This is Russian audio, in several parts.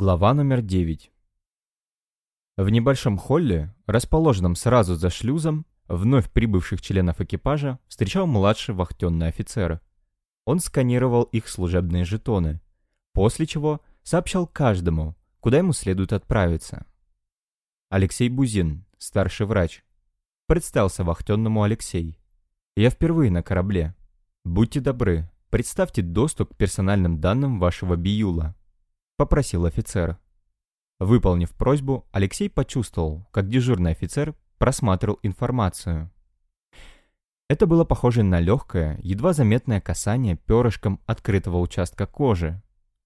Глава номер 9. В небольшом холле, расположенном сразу за шлюзом, вновь прибывших членов экипажа встречал младший вахтенный офицер. Он сканировал их служебные жетоны, после чего сообщал каждому, куда ему следует отправиться. Алексей Бузин, старший врач. Представился вахтенному Алексей. Я впервые на корабле. Будьте добры, представьте доступ к персональным данным вашего биюла попросил офицер. Выполнив просьбу, Алексей почувствовал, как дежурный офицер просматривал информацию. Это было похоже на легкое, едва заметное касание перышком открытого участка кожи.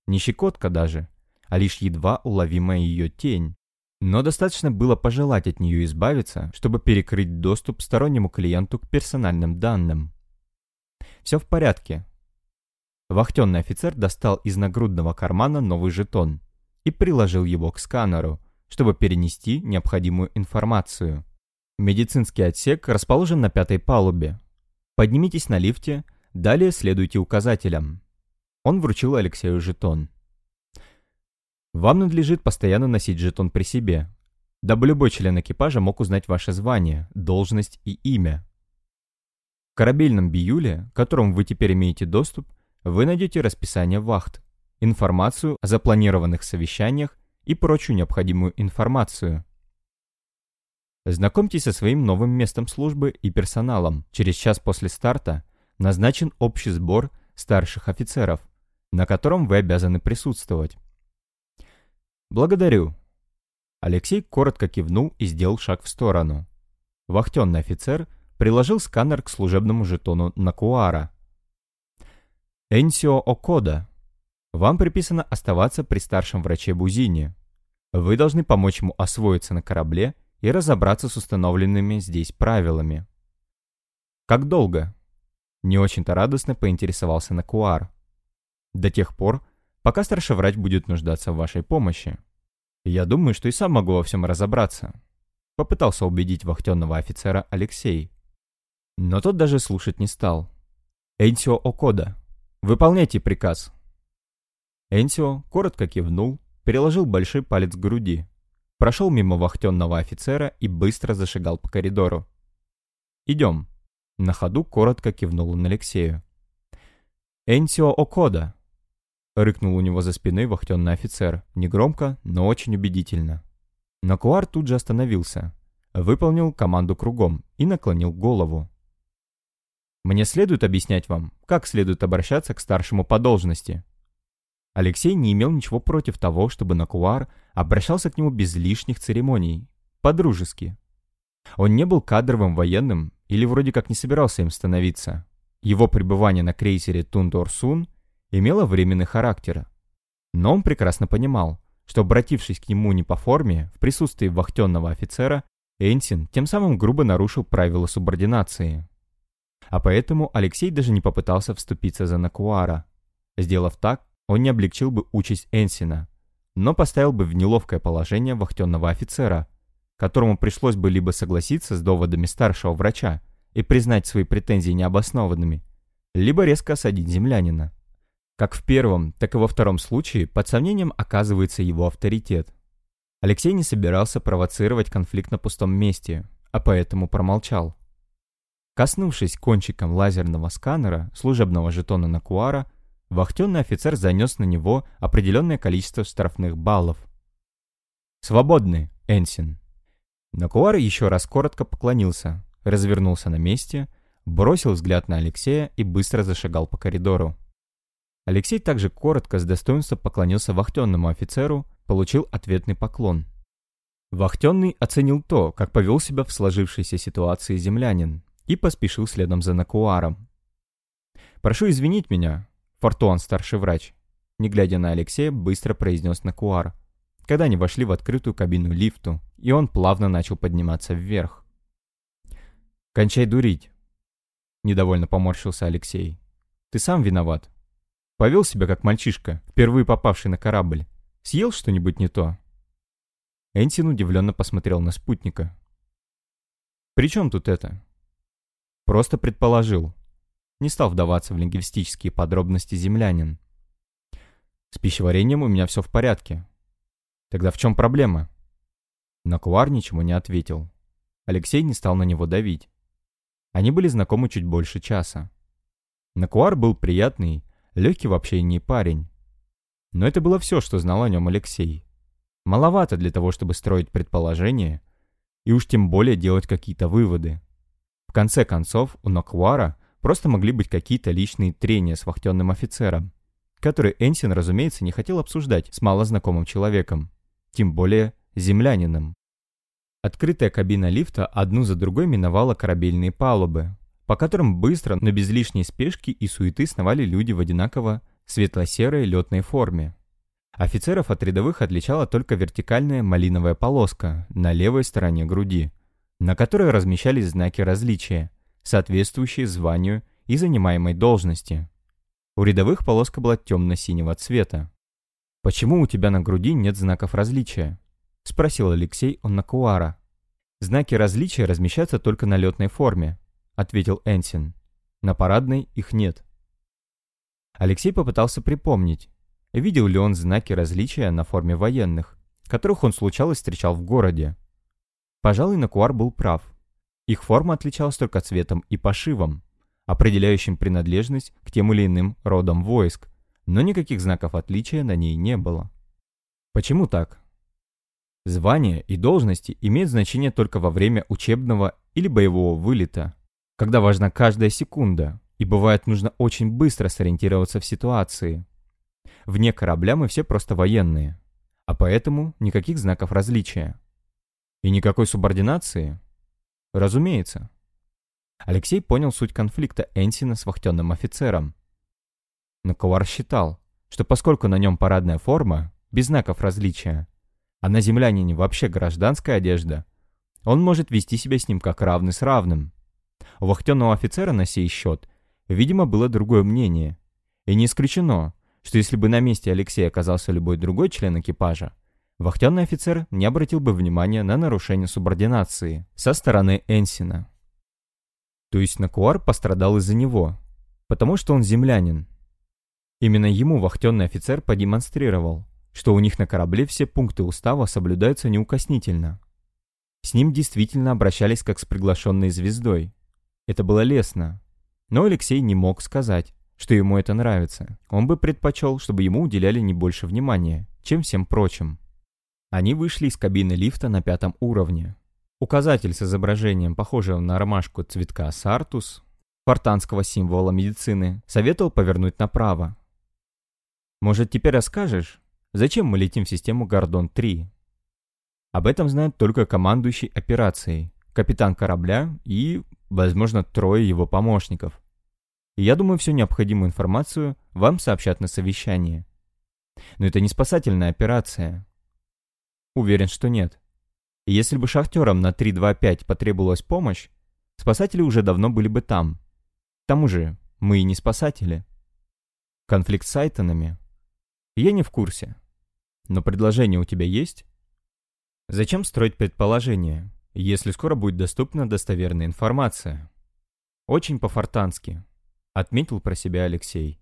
Не щекотка даже, а лишь едва уловимая ее тень. Но достаточно было пожелать от нее избавиться, чтобы перекрыть доступ стороннему клиенту к персональным данным. «Все в порядке», Вахтенный офицер достал из нагрудного кармана новый жетон и приложил его к сканеру, чтобы перенести необходимую информацию. Медицинский отсек расположен на пятой палубе. Поднимитесь на лифте, далее следуйте указателям. Он вручил Алексею жетон. Вам надлежит постоянно носить жетон при себе, дабы любой член экипажа мог узнать ваше звание, должность и имя. В корабельном биюле, к которому вы теперь имеете доступ, вы найдете расписание вахт, информацию о запланированных совещаниях и прочую необходимую информацию. Знакомьтесь со своим новым местом службы и персоналом. Через час после старта назначен общий сбор старших офицеров, на котором вы обязаны присутствовать. Благодарю. Алексей коротко кивнул и сделал шаг в сторону. Вахтенный офицер приложил сканер к служебному жетону Накуара. Энсио Окода. Вам приписано оставаться при старшем враче Бузине. Вы должны помочь ему освоиться на корабле и разобраться с установленными здесь правилами. Как долго? Не очень-то радостно поинтересовался Накуар. До тех пор, пока старший врач будет нуждаться в вашей помощи. Я думаю, что и сам могу во всем разобраться. Попытался убедить вахтенного офицера Алексей. Но тот даже слушать не стал. Энсио Окода, «Выполняйте приказ». Энсио коротко кивнул, переложил большой палец к груди, прошел мимо вахтенного офицера и быстро зашагал по коридору. «Идем». На ходу коротко кивнул он Алексею. «Энсио Окода!» Рыкнул у него за спиной вахтенный офицер, негромко, но очень убедительно. Накуар тут же остановился, выполнил команду кругом и наклонил голову. Мне следует объяснять вам, как следует обращаться к старшему по должности. Алексей не имел ничего против того, чтобы Накуар обращался к нему без лишних церемоний, по-дружески. Он не был кадровым военным или вроде как не собирался им становиться. Его пребывание на крейсере Тундор-Сун имело временный характер. Но он прекрасно понимал, что обратившись к нему не по форме, в присутствии вахтенного офицера, Энсин тем самым грубо нарушил правила субординации. А поэтому Алексей даже не попытался вступиться за Накуара. Сделав так, он не облегчил бы участь Энсина, но поставил бы в неловкое положение вахтенного офицера, которому пришлось бы либо согласиться с доводами старшего врача и признать свои претензии необоснованными, либо резко осадить землянина. Как в первом, так и во втором случае под сомнением оказывается его авторитет. Алексей не собирался провоцировать конфликт на пустом месте, а поэтому промолчал. Коснувшись кончиком лазерного сканера служебного жетона Накуара, вахтенный офицер занес на него определенное количество штрафных баллов. «Свободны, Энсин!» Накуар еще раз коротко поклонился, развернулся на месте, бросил взгляд на Алексея и быстро зашагал по коридору. Алексей также коротко с достоинством поклонился вахтенному офицеру, получил ответный поклон. Вахтенный оценил то, как повел себя в сложившейся ситуации землянин, и поспешил следом за Накуаром. «Прошу извинить меня, Фортуан, старший врач», не глядя на Алексея, быстро произнес Накуар, когда они вошли в открытую кабину лифту, и он плавно начал подниматься вверх. «Кончай дурить», — недовольно поморщился Алексей. «Ты сам виноват. Повел себя как мальчишка, впервые попавший на корабль. Съел что-нибудь не то?» Энсин удивленно посмотрел на спутника. «При чем тут это? Просто предположил. Не стал вдаваться в лингвистические подробности землянин. С пищеварением у меня все в порядке. Тогда в чем проблема? Накуар ничего не ответил. Алексей не стал на него давить. Они были знакомы чуть больше часа. Накуар был приятный, легкий в общении парень. Но это было все, что знал о нем Алексей. Маловато для того, чтобы строить предположения, и уж тем более делать какие-то выводы. Конце концов, у Накуара просто могли быть какие-то личные трения с вахтенным офицером, который Энсин, разумеется, не хотел обсуждать с малознакомым человеком, тем более землянином. Открытая кабина лифта одну за другой миновала корабельные палубы, по которым быстро, но без лишней спешки и суеты сновали люди в одинаково светло-серой летной форме. Офицеров от рядовых отличала только вертикальная малиновая полоска на левой стороне груди, на которой размещались знаки различия, соответствующие званию и занимаемой должности. У рядовых полоска была темно-синего цвета. «Почему у тебя на груди нет знаков различия?» — спросил Алексей у Накуара. «Знаки различия размещаются только на летной форме», — ответил Энсин. «На парадной их нет». Алексей попытался припомнить, видел ли он знаки различия на форме военных, которых он случалось встречал в городе. Пожалуй, Накуар был прав. Их форма отличалась только цветом и пошивом, определяющим принадлежность к тем или иным родам войск, но никаких знаков отличия на ней не было. Почему так? Звания и должности имеют значение только во время учебного или боевого вылета, когда важна каждая секунда, и бывает нужно очень быстро сориентироваться в ситуации. Вне корабля мы все просто военные, а поэтому никаких знаков различия. И никакой субординации? Разумеется. Алексей понял суть конфликта Энсина с вахтенным офицером. Но Ковар считал, что поскольку на нем парадная форма, без знаков различия, а на землянине вообще гражданская одежда, он может вести себя с ним как равный с равным. У вахтенного офицера на сей счет, видимо, было другое мнение. И не исключено, что если бы на месте Алексея оказался любой другой член экипажа, вахтенный офицер не обратил бы внимания на нарушение субординации со стороны Энсина. То есть Накуар пострадал из-за него, потому что он землянин. Именно ему вахтенный офицер продемонстрировал, что у них на корабле все пункты устава соблюдаются неукоснительно. С ним действительно обращались как с приглашенной звездой. Это было лестно. Но Алексей не мог сказать, что ему это нравится. Он бы предпочел, чтобы ему уделяли не больше внимания, чем всем прочим. Они вышли из кабины лифта на пятом уровне. Указатель с изображением, похожим на ромашку цветка сартус, фортанского символа медицины, советовал повернуть направо. «Может, теперь расскажешь, Зачем мы летим в систему Гордон-3? Об этом знает только командующий операцией, капитан корабля и, возможно, трое его помощников. И я думаю, всю необходимую информацию вам сообщат на совещании. Но это не спасательная операция. Уверен, что нет. Если бы шахтерам на 325 потребовалась помощь, спасатели уже давно были бы там. К тому же, мы и не спасатели. Конфликт с Айтонами? Я не в курсе. Но предложение у тебя есть? Зачем строить предположения, если скоро будет доступна достоверная информация? Очень по-фортански, отметил про себя Алексей.